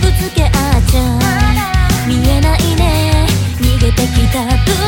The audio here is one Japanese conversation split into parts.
ぶつけ合っちゃ見えないね。逃げてきた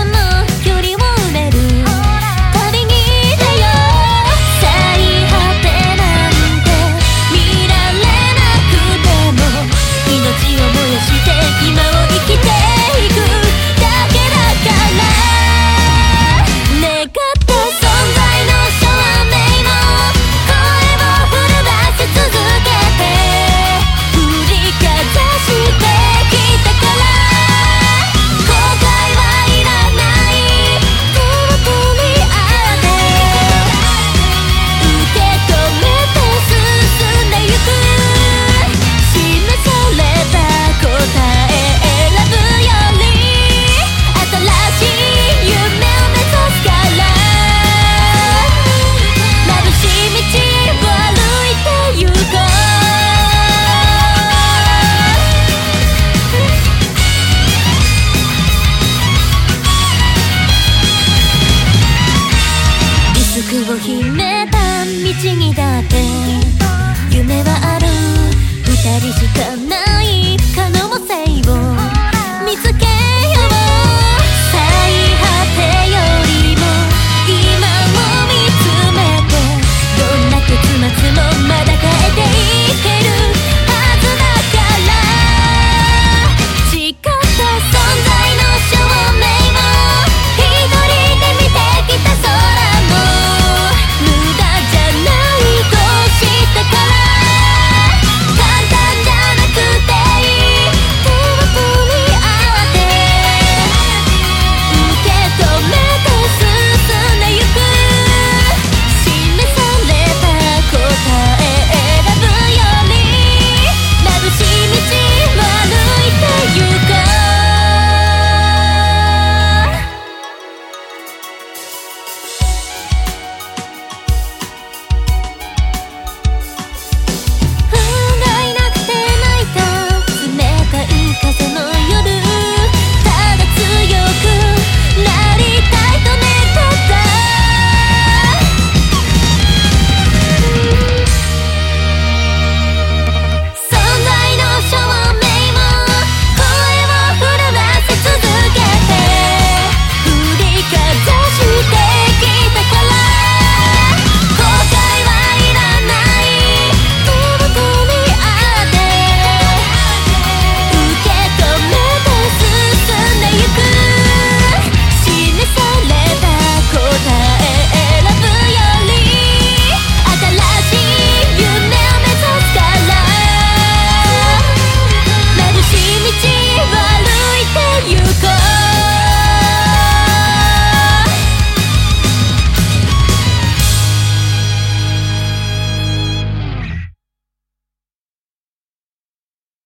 を秘めた道にだって